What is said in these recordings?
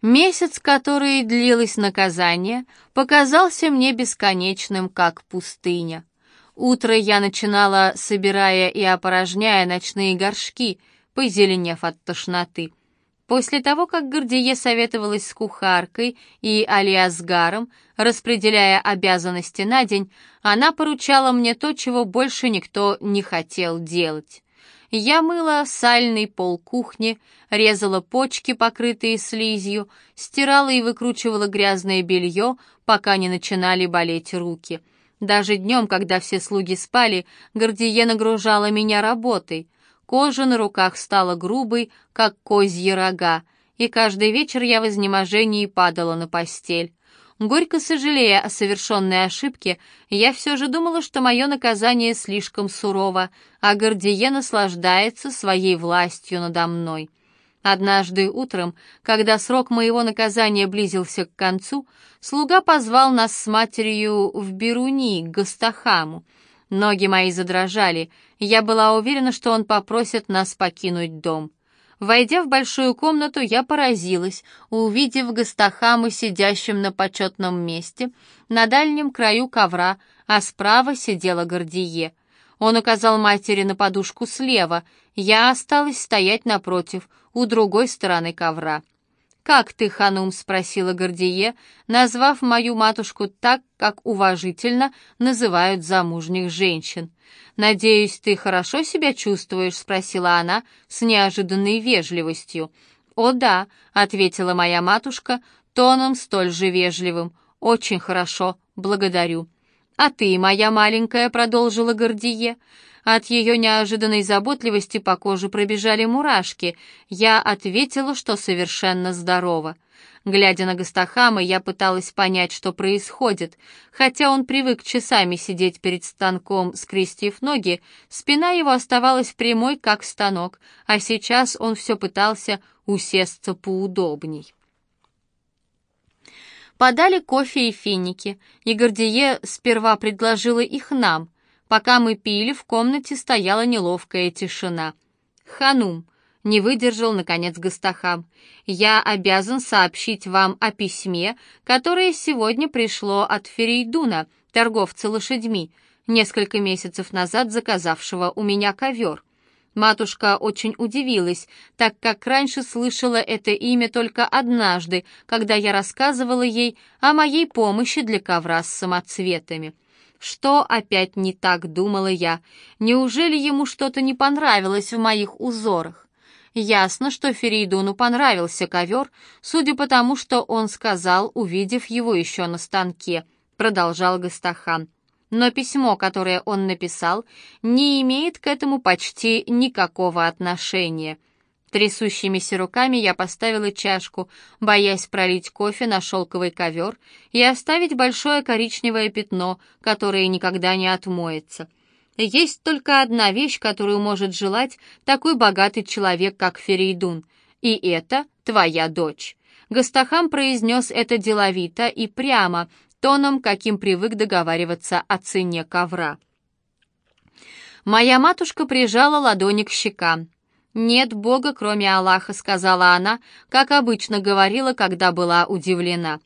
Месяц, который длилось наказание, показался мне бесконечным, как пустыня. Утро я начинала, собирая и опорожняя ночные горшки, позеленев от тошноты. После того, как Гордие советовалась с кухаркой и Алиасгаром, распределяя обязанности на день, она поручала мне то, чего больше никто не хотел делать. Я мыла сальный пол кухни, резала почки, покрытые слизью, стирала и выкручивала грязное белье, пока не начинали болеть руки. Даже днем, когда все слуги спали, Гордие нагружала меня работой — Кожа на руках стала грубой, как козьи рога, и каждый вечер я в изнеможении падала на постель. Горько сожалея о совершенной ошибке, я все же думала, что мое наказание слишком сурово, а Гордие наслаждается своей властью надо мной. Однажды утром, когда срок моего наказания близился к концу, слуга позвал нас с матерью в Беруни, к Гастахаму. Ноги мои задрожали. Я была уверена, что он попросит нас покинуть дом. Войдя в большую комнату, я поразилась, увидев Гастахама сидящим на почетном месте, на дальнем краю ковра, а справа сидела Гордие. Он указал матери на подушку слева, я осталась стоять напротив, у другой стороны ковра. «Как ты, Ханум?» — спросила Гордие, назвав мою матушку так, как уважительно называют замужних женщин. «Надеюсь, ты хорошо себя чувствуешь?» — спросила она с неожиданной вежливостью. «О да», — ответила моя матушка, тоном столь же вежливым. «Очень хорошо, благодарю». «А ты, моя маленькая», — продолжила Гордие, — от ее неожиданной заботливости по коже пробежали мурашки. Я ответила, что совершенно здорова. Глядя на Гастахама, я пыталась понять, что происходит. Хотя он привык часами сидеть перед станком, скрестив ноги, спина его оставалась прямой, как станок, а сейчас он все пытался усесться поудобней. Подали кофе и финики, и Гордие сперва предложила их нам — Пока мы пили, в комнате стояла неловкая тишина. «Ханум», — не выдержал, наконец, Гастахам, — «я обязан сообщить вам о письме, которое сегодня пришло от Ферейдуна, торговца лошадьми, несколько месяцев назад заказавшего у меня ковер». Матушка очень удивилась, так как раньше слышала это имя только однажды, когда я рассказывала ей о моей помощи для ковра с самоцветами. Что опять не так, думала я. Неужели ему что-то не понравилось в моих узорах? Ясно, что Феридуну понравился ковер, судя по тому, что он сказал, увидев его еще на станке, продолжал Гастахан. Но письмо, которое он написал, не имеет к этому почти никакого отношения. Трясущимися руками я поставила чашку, боясь пролить кофе на шелковый ковер и оставить большое коричневое пятно, которое никогда не отмоется. Есть только одна вещь, которую может желать такой богатый человек, как Ферейдун, и это твоя дочь. Гастахам произнес это деловито и прямо, тоном, каким привык договариваться о цене ковра. Моя матушка прижала ладони к щекам. «Нет Бога, кроме Аллаха», — сказала она, как обычно говорила, когда была удивлена.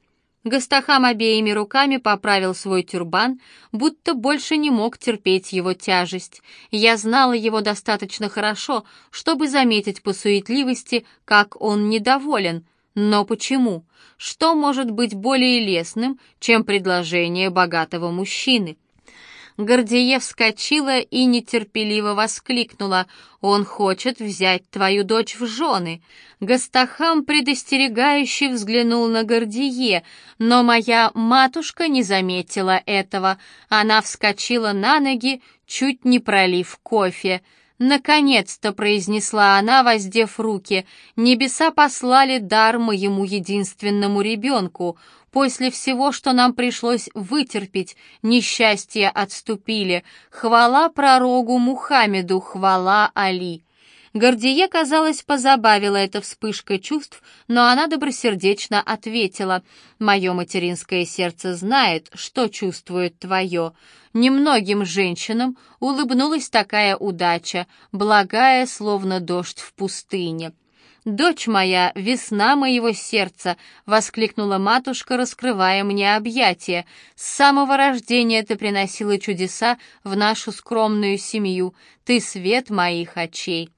Гастахам обеими руками поправил свой тюрбан, будто больше не мог терпеть его тяжесть. Я знала его достаточно хорошо, чтобы заметить по суетливости, как он недоволен. Но почему? Что может быть более лестным, чем предложение богатого мужчины? Гордеев вскочила и нетерпеливо воскликнула. «Он хочет взять твою дочь в жены!» Гастахам предостерегающе взглянул на Гордие, но моя матушка не заметила этого. Она вскочила на ноги, чуть не пролив кофе. «Наконец-то!» — произнесла она, воздев руки. «Небеса послали дар моему единственному ребенку. После всего, что нам пришлось вытерпеть, несчастья отступили. Хвала пророгу Мухаммеду, хвала Али. Гордие, казалось, позабавила эта вспышка чувств, но она добросердечно ответила, «Мое материнское сердце знает, что чувствует твое». Немногим женщинам улыбнулась такая удача, благая, словно дождь в пустыне. «Дочь моя, весна моего сердца!» — воскликнула матушка, раскрывая мне объятия. «С самого рождения ты приносила чудеса в нашу скромную семью. Ты свет моих очей».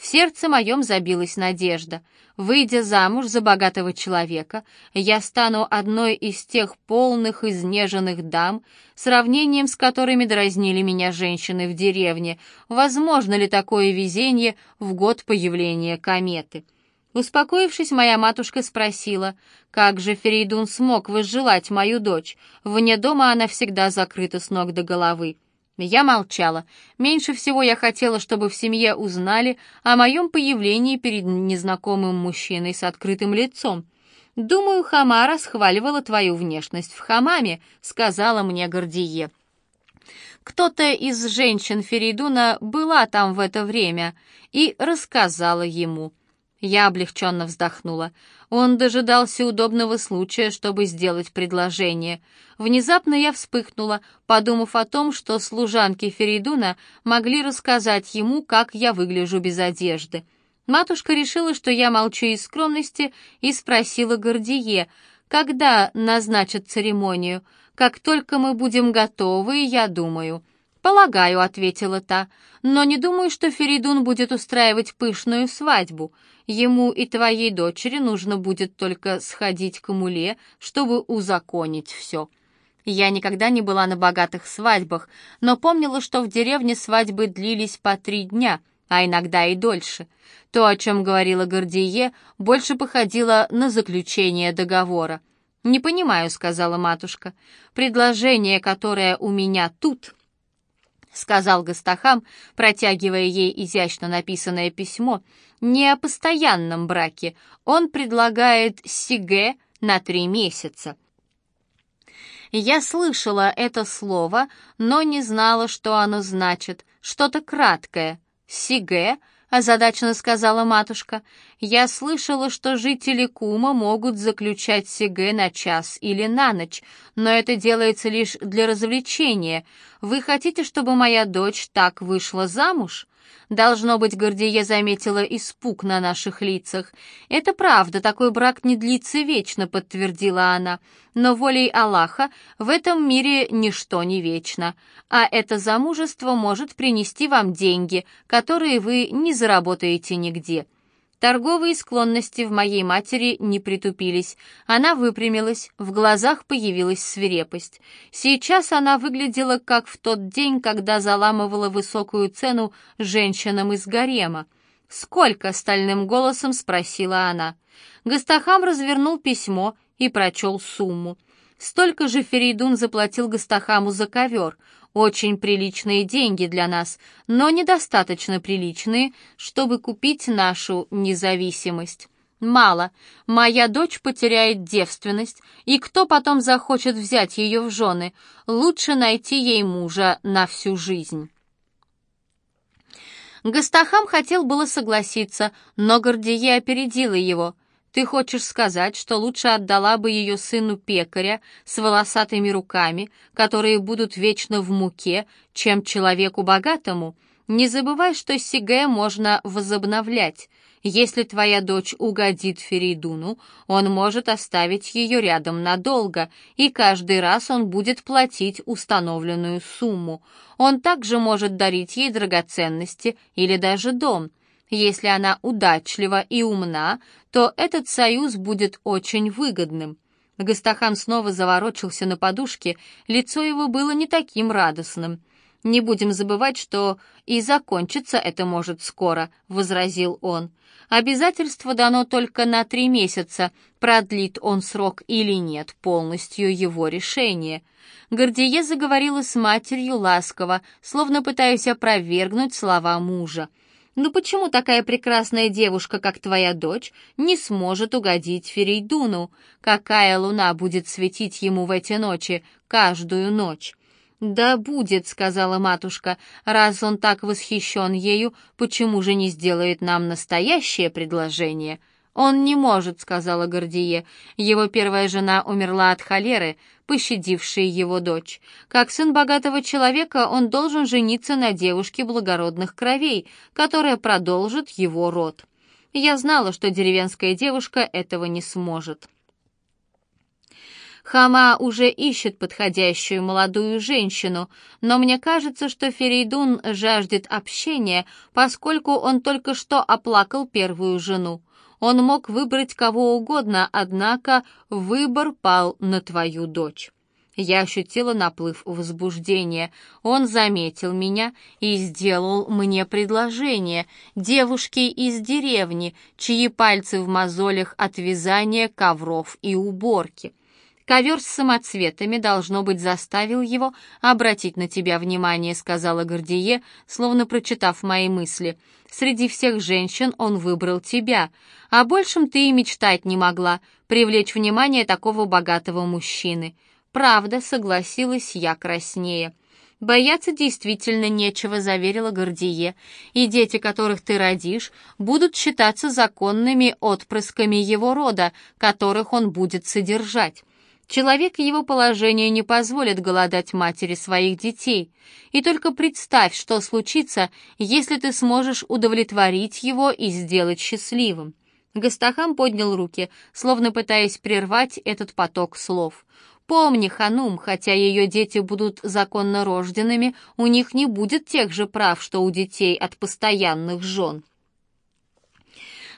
В сердце моем забилась надежда. Выйдя замуж за богатого человека, я стану одной из тех полных, изнеженных дам, сравнением с которыми дразнили меня женщины в деревне. Возможно ли такое везение в год появления кометы? Успокоившись, моя матушка спросила, как же Ферейдун смог возжелать мою дочь? Вне дома она всегда закрыта с ног до головы. Я молчала. Меньше всего я хотела, чтобы в семье узнали о моем появлении перед незнакомым мужчиной с открытым лицом. «Думаю, Хамара схваливала твою внешность в хамаме», — сказала мне Гордие. Кто-то из женщин Феридуна была там в это время и рассказала ему. Я облегченно вздохнула. Он дожидался удобного случая, чтобы сделать предложение. Внезапно я вспыхнула, подумав о том, что служанки Феридуна могли рассказать ему, как я выгляжу без одежды. Матушка решила, что я молчу из скромности, и спросила Гордие, когда назначат церемонию. «Как только мы будем готовы, я думаю». «Полагаю», — ответила та, — «но не думаю, что Феридун будет устраивать пышную свадьбу. Ему и твоей дочери нужно будет только сходить к муле, чтобы узаконить все». Я никогда не была на богатых свадьбах, но помнила, что в деревне свадьбы длились по три дня, а иногда и дольше. То, о чем говорила Гордие, больше походило на заключение договора. «Не понимаю», — сказала матушка. «Предложение, которое у меня тут...» — сказал Гастахам, протягивая ей изящно написанное письмо, — «не о постоянном браке. Он предлагает сиге на три месяца». Я слышала это слово, но не знала, что оно значит. Что-то краткое. «Сиге», — озадаченно сказала матушка. «Я слышала, что жители Кума могут заключать сиге на час или на ночь, но это делается лишь для развлечения. Вы хотите, чтобы моя дочь так вышла замуж?» Должно быть, Гордие заметила испуг на наших лицах. «Это правда, такой брак не длится вечно», — подтвердила она. «Но волей Аллаха в этом мире ничто не вечно, а это замужество может принести вам деньги, которые вы не заработаете нигде». Торговые склонности в моей матери не притупились. Она выпрямилась, в глазах появилась свирепость. Сейчас она выглядела как в тот день, когда заламывала высокую цену женщинам из гарема. «Сколько?» — стальным голосом спросила она. Гастахам развернул письмо и прочел сумму. Столько же Ферейдун заплатил Гастахаму за ковер. Очень приличные деньги для нас, но недостаточно приличные, чтобы купить нашу независимость. Мало. Моя дочь потеряет девственность, и кто потом захочет взять ее в жены? Лучше найти ей мужа на всю жизнь. Гастахам хотел было согласиться, но Гордие опередила его. Ты хочешь сказать, что лучше отдала бы ее сыну пекаря с волосатыми руками, которые будут вечно в муке, чем человеку богатому? Не забывай, что сиге можно возобновлять. Если твоя дочь угодит Феридуну, он может оставить ее рядом надолго, и каждый раз он будет платить установленную сумму. Он также может дарить ей драгоценности или даже дом — если она удачлива и умна, то этот союз будет очень выгодным. Гастахан снова заворочился на подушке, лицо его было не таким радостным. «Не будем забывать, что и закончиться это может скоро», — возразил он. «Обязательство дано только на три месяца, продлит он срок или нет, полностью его решение». Гордие заговорила с матерью ласково, словно пытаясь опровергнуть слова мужа. Но почему такая прекрасная девушка, как твоя дочь, не сможет угодить Ферейдуну? Какая луна будет светить ему в эти ночи, каждую ночь? «Да будет», — сказала матушка, — «раз он так восхищен ею, почему же не сделает нам настоящее предложение?» «Он не может», — сказала Гордие. «Его первая жена умерла от холеры, пощадившей его дочь. Как сын богатого человека он должен жениться на девушке благородных кровей, которая продолжит его род». Я знала, что деревенская девушка этого не сможет. Хама уже ищет подходящую молодую женщину, но мне кажется, что Ферейдун жаждет общения, поскольку он только что оплакал первую жену. Он мог выбрать кого угодно, однако выбор пал на твою дочь. Я ощутила наплыв возбуждения. Он заметил меня и сделал мне предложение. Девушке из деревни, чьи пальцы в мозолях от вязания ковров и уборки. Ковер с самоцветами, должно быть, заставил его обратить на тебя внимание», — сказала Гордие, словно прочитав мои мысли. «Среди всех женщин он выбрал тебя. О большем ты и мечтать не могла, привлечь внимание такого богатого мужчины». «Правда», — согласилась я краснее. «Бояться действительно нечего», — заверила Гордие, «и дети, которых ты родишь, будут считаться законными отпрысками его рода, которых он будет содержать. Человек его положения не позволит голодать матери своих детей. И только представь, что случится, если ты сможешь удовлетворить его и сделать счастливым. Гастахам поднял руки, словно пытаясь прервать этот поток слов. «Помни, Ханум, хотя ее дети будут законно рожденными, у них не будет тех же прав, что у детей от постоянных жен».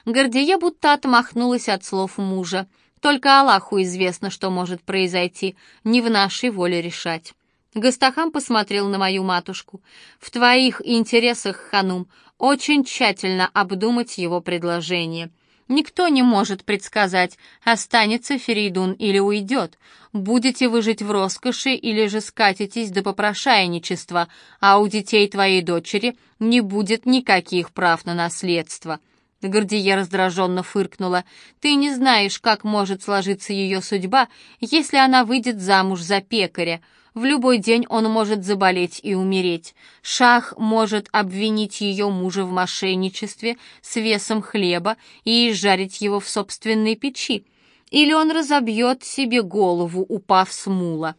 Гордия будто отмахнулась от слов мужа. Только Аллаху известно, что может произойти, не в нашей воле решать. Гастахам посмотрел на мою матушку. В твоих интересах, Ханум, очень тщательно обдумать его предложение. Никто не может предсказать, останется Ферейдун или уйдет. Будете вы жить в роскоши или же скатитесь до попрошайничества, а у детей твоей дочери не будет никаких прав на наследство. Гордия раздраженно фыркнула. «Ты не знаешь, как может сложиться ее судьба, если она выйдет замуж за пекаря. В любой день он может заболеть и умереть. Шах может обвинить ее мужа в мошенничестве с весом хлеба и изжарить его в собственной печи. Или он разобьет себе голову, упав с мула.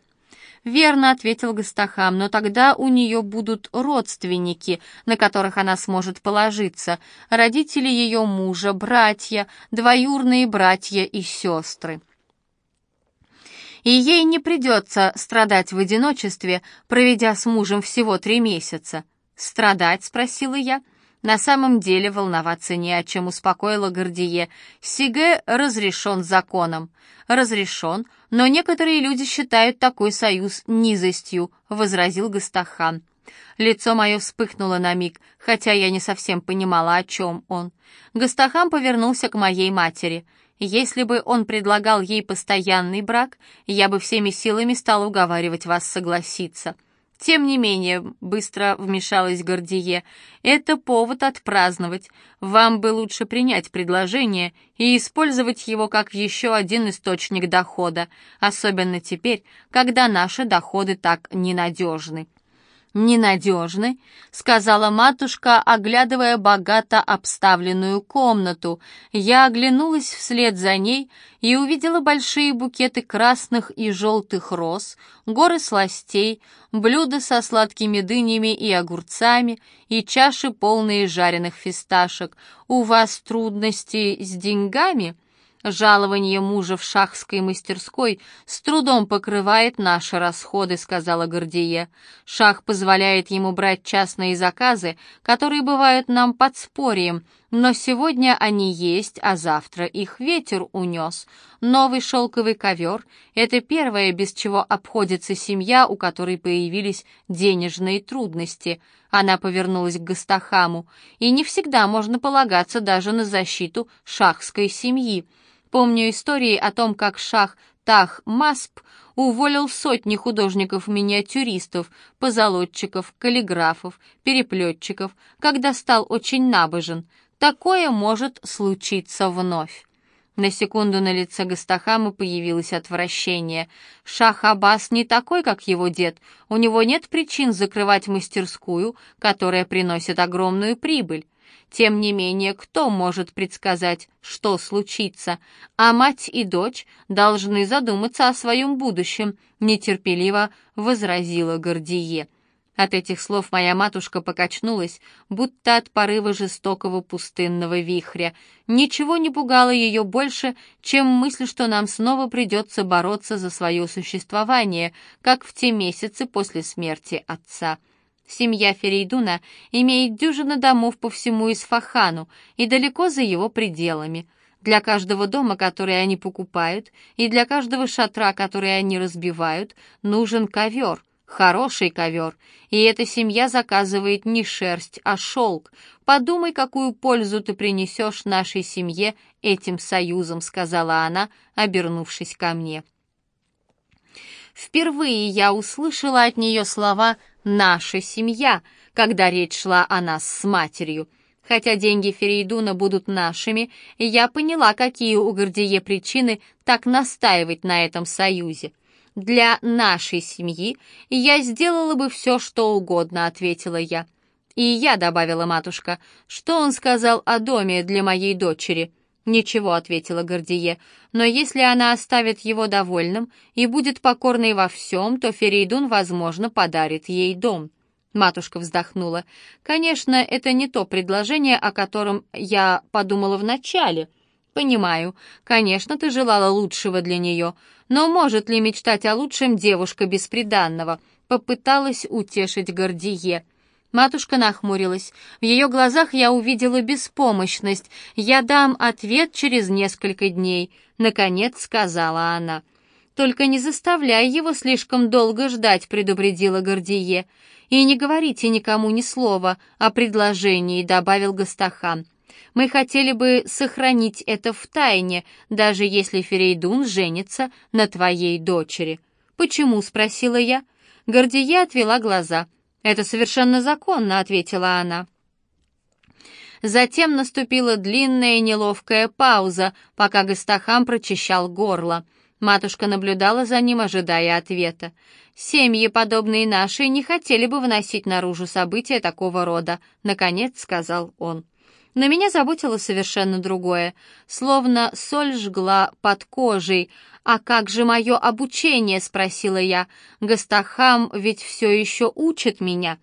«Верно», — ответил Гастахам, «но тогда у нее будут родственники, на которых она сможет положиться, родители ее мужа, братья, двоюрные братья и сестры». И ей не придется страдать в одиночестве, проведя с мужем всего три месяца. «Страдать?» — спросила я. На самом деле волноваться не о чем, успокоила Гордие. Сиге разрешен законом. Разрешен, но некоторые люди считают такой союз низостью, возразил Гастахан. Лицо мое вспыхнуло на миг, хотя я не совсем понимала, о чем он. Гастахан повернулся к моей матери. Если бы он предлагал ей постоянный брак, я бы всеми силами стал уговаривать вас согласиться. Тем не менее, быстро вмешалась Гордие, это повод отпраздновать. Вам бы лучше принять предложение и использовать его как еще один источник дохода, особенно теперь, когда наши доходы так ненадежны ненадежны», — сказала матушка, оглядывая богато обставленную комнату. Я оглянулась вслед за ней и увидела большие букеты красных и желтых роз, горы сластей, блюда со сладкими дынями и огурцами и чаши, полные жареных фисташек. «У вас трудности с деньгами?» Жалование мужа в шахской мастерской с трудом покрывает наши расходы, сказала Гордие. Шах позволяет ему брать частные заказы, которые бывают нам подспорьем, но сегодня они есть, а завтра их ветер унес. Новый шелковый ковер — это первое, без чего обходится семья, у которой появились денежные трудности. Она повернулась к Гастахаму, и не всегда можно полагаться даже на защиту шахской семьи. Помню истории о том, как шах Тах Масп уволил сотни художников-миниатюристов, позолотчиков, каллиграфов, переплетчиков, когда стал очень набожен. Такое может случиться вновь. На секунду на лице Гастахама появилось отвращение. Шах Аббас не такой, как его дед. У него нет причин закрывать мастерскую, которая приносит огромную прибыль. Тем не менее, кто может предсказать, что случится, а мать и дочь должны задуматься о своем будущем, нетерпеливо возразила Гордие. От этих слов моя матушка покачнулась, будто от порыва жестокого пустынного вихря. Ничего не пугало ее больше, чем мысль, что нам снова придется бороться за свое существование, как в те месяцы после смерти отца. Семья Ферейдуна имеет дюжины домов по всему Исфахану и далеко за его пределами. Для каждого дома, который они покупают, и для каждого шатра, который они разбивают, нужен ковер — Хороший ковер, и эта семья заказывает не шерсть, а шелк. Подумай, какую пользу ты принесешь нашей семье этим союзом», — сказала она, обернувшись ко мне. Впервые я услышала от нее слова «наша семья», когда речь шла о нас с матерью. Хотя деньги Ферейдуна будут нашими, я поняла, какие у Гордие причины так настаивать на этом союзе для нашей семьи я сделала бы все, что угодно», — ответила я. «И я», — добавила матушка, — «что он сказал о доме для моей дочери?» «Ничего», — ответила Гордие, — «но если она оставит его довольным и будет покорной во всем, то Ферейдун, возможно, подарит ей дом». Матушка вздохнула. «Конечно, это не то предложение, о котором я подумала вначале». «Понимаю. Конечно, ты желала лучшего для нее. Но может ли мечтать о лучшем девушка бесприданного?» Попыталась утешить Гордие. Матушка нахмурилась. В ее глазах я увидела беспомощность. «Я дам ответ через несколько дней», — наконец сказала она. «Только не заставляй его слишком долго ждать», — предупредила Гордие. «И не говорите никому ни слова о предложении», — добавил Гастахан. Мы хотели бы сохранить это в тайне, даже если Ферейдун женится на твоей дочери». «Почему?» — спросила я. Гордия отвела глаза. «Это совершенно законно», — ответила она. Затем наступила длинная неловкая пауза, пока Гастахам прочищал горло. Матушка наблюдала за ним, ожидая ответа. «Семьи, подобные нашей, не хотели бы выносить наружу события такого рода», — наконец сказал он. Но меня заботило совершенно другое, словно соль жгла под кожей. «А как же мое обучение?» — спросила я. «Гастахам ведь все еще учит меня».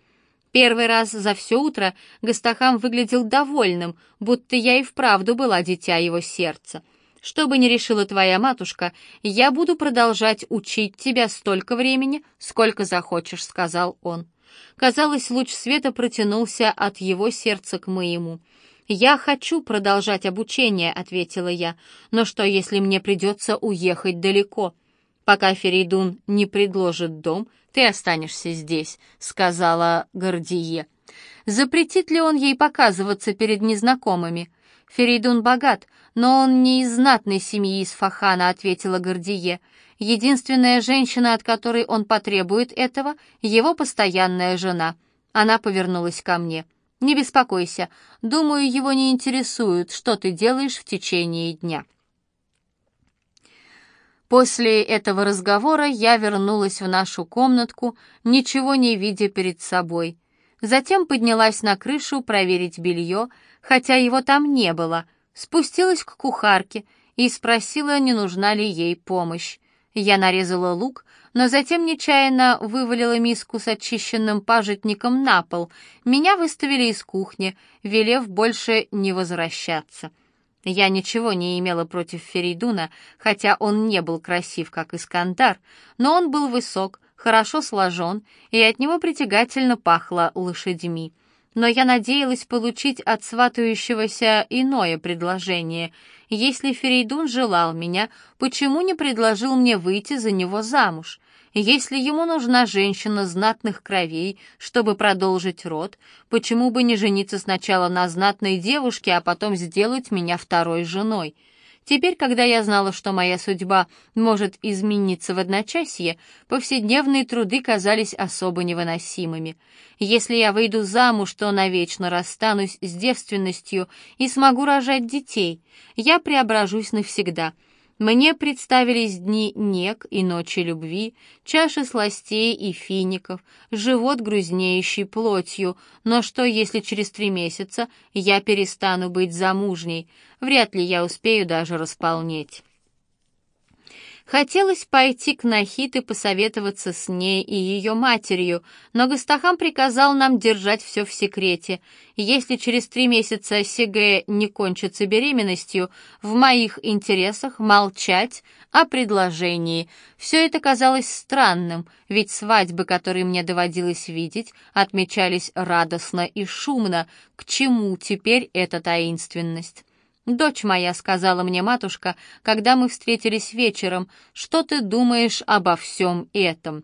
Первый раз за все утро Гастахам выглядел довольным, будто я и вправду была дитя его сердца. «Что бы ни решила твоя матушка, я буду продолжать учить тебя столько времени, сколько захочешь», — сказал он. Казалось, луч света протянулся от его сердца к моему — «Я хочу продолжать обучение», — ответила я. «Но что, если мне придется уехать далеко?» «Пока Ферейдун не предложит дом, ты останешься здесь», — сказала Гордие. «Запретит ли он ей показываться перед незнакомыми?» «Ферейдун богат, но он не из знатной семьи из Фахана», — ответила Гордие. «Единственная женщина, от которой он потребует этого, — его постоянная жена». Она повернулась ко мне. «Не беспокойся. Думаю, его не интересует, что ты делаешь в течение дня». После этого разговора я вернулась в нашу комнатку, ничего не видя перед собой. Затем поднялась на крышу проверить белье, хотя его там не было, спустилась к кухарке и спросила, не нужна ли ей помощь. Я нарезала лук, но затем нечаянно вывалила миску с очищенным пажитником на пол. Меня выставили из кухни, велев больше не возвращаться. Я ничего не имела против Феридуна, хотя он не был красив, как Искандар, но он был высок, хорошо сложен, и от него притягательно пахло лошадьми. Но я надеялась получить от сватающегося иное предложение. Если Ферейдун желал меня, почему не предложил мне выйти за него замуж? Если ему нужна женщина знатных кровей, чтобы продолжить род, почему бы не жениться сначала на знатной девушке, а потом сделать меня второй женой? Теперь, когда я знала, что моя судьба может измениться в одночасье, повседневные труды казались особо невыносимыми. Если я выйду замуж, то навечно расстанусь с девственностью и смогу рожать детей. Я преображусь навсегда — мне представились дни нек и ночи любви, чаши сластей и фиников, живот грузнеющий плотью, но что, если через три месяца я перестану быть замужней? Вряд ли я успею даже располнеть. Хотелось пойти к Нахит и посоветоваться с ней и ее матерью, но Гастахам приказал нам держать все в секрете. Если через три месяца Сиге не кончится беременностью, в моих интересах молчать о предложении. Все это казалось странным, ведь свадьбы, которые мне доводилось видеть, отмечались радостно и шумно. К чему теперь эта таинственность? «Дочь моя», — сказала мне матушка, когда мы встретились вечером, — «что ты думаешь обо всем этом?»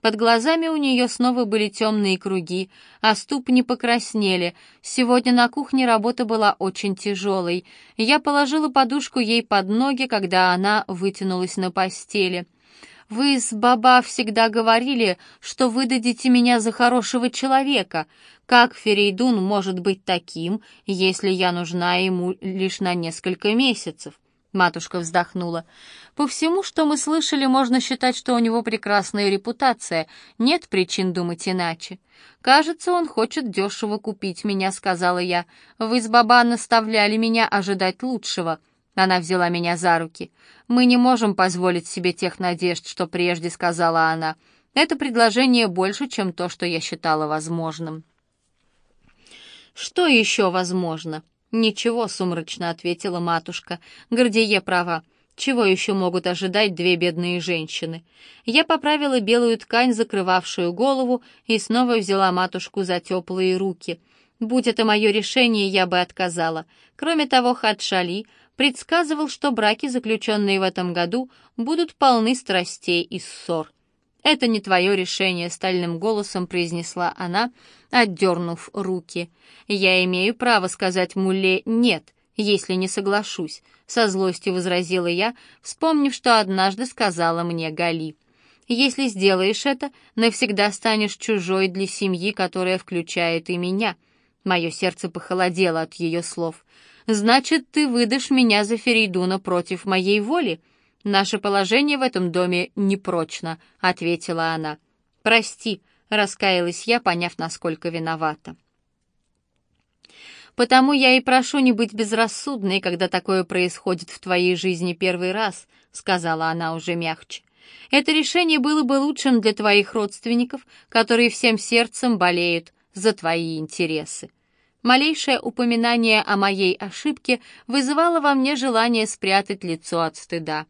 Под глазами у нее снова были темные круги, а ступни покраснели. Сегодня на кухне работа была очень тяжелой. Я положила подушку ей под ноги, когда она вытянулась на постели. «Вы с Баба всегда говорили, что выдадите меня за хорошего человека. Как Ферейдун может быть таким, если я нужна ему лишь на несколько месяцев?» Матушка вздохнула. «По всему, что мы слышали, можно считать, что у него прекрасная репутация. Нет причин думать иначе. Кажется, он хочет дешево купить меня», — сказала я. «Вы с Баба наставляли меня ожидать лучшего». Она взяла меня за руки. «Мы не можем позволить себе тех надежд, что прежде», — сказала она. «Это предложение больше, чем то, что я считала возможным». «Что еще возможно?» «Ничего», — сумрачно ответила матушка. «Гордие права. Чего еще могут ожидать две бедные женщины?» Я поправила белую ткань, закрывавшую голову, и снова взяла матушку за теплые руки. Будь это мое решение, я бы отказала. Кроме того, Хадшали предсказывал, что браки, заключенные в этом году, будут полны страстей и ссор. «Это не твое решение», — стальным голосом произнесла она, отдернув руки. «Я имею право сказать Муле «нет», если не соглашусь», — со злостью возразила я, вспомнив, что однажды сказала мне Гали. «Если сделаешь это, навсегда станешь чужой для семьи, которая включает и меня». Мое сердце похолодело от ее слов. «Значит, ты выдашь меня за Ферейдуна против моей воли?» «Наше положение в этом доме непрочно», — ответила она. «Прости», — раскаялась я, поняв, насколько виновата. «Потому я и прошу не быть безрассудной, когда такое происходит в твоей жизни первый раз», — сказала она уже мягче. «Это решение было бы лучшим для твоих родственников, которые всем сердцем болеют за твои интересы». Малейшее упоминание о моей ошибке вызывало во мне желание спрятать лицо от стыда.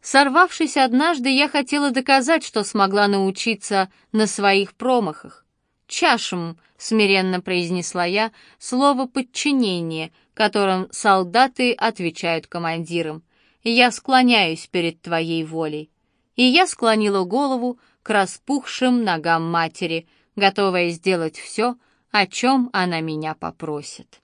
Сорвавшись однажды, я хотела доказать, что смогла научиться на своих промахах. «Чашем», — смиренно произнесла я, слово «подчинение», которым солдаты отвечают командирам. «Я склоняюсь перед твоей волей». И я склонила голову к распухшим ногам матери, готовая сделать все, о чем она меня попросит.